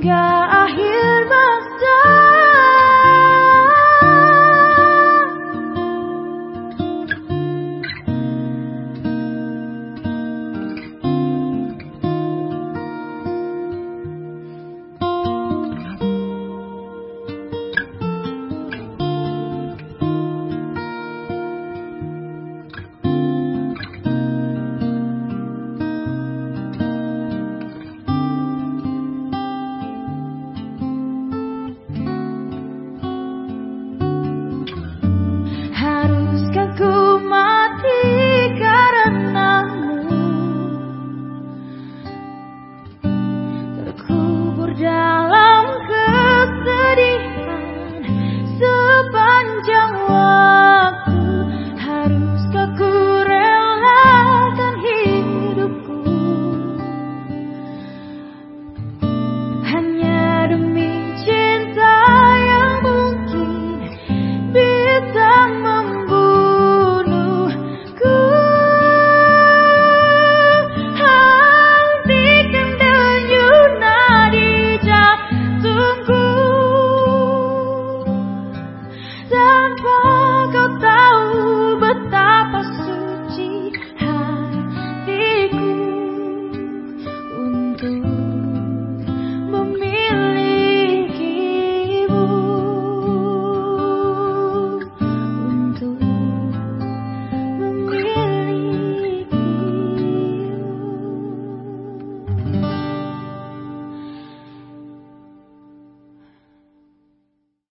hingga akhir down.